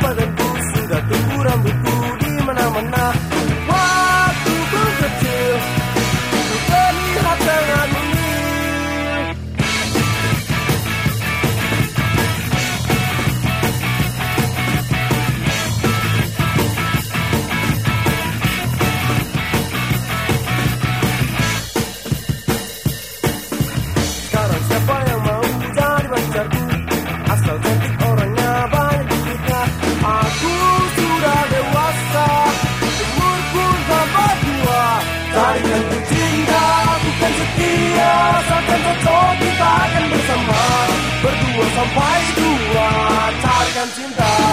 But. Saling jatuh cinta bukan setia. Seakan cocok kita akan bersama. Berdua sampai dua. Carikan cinta.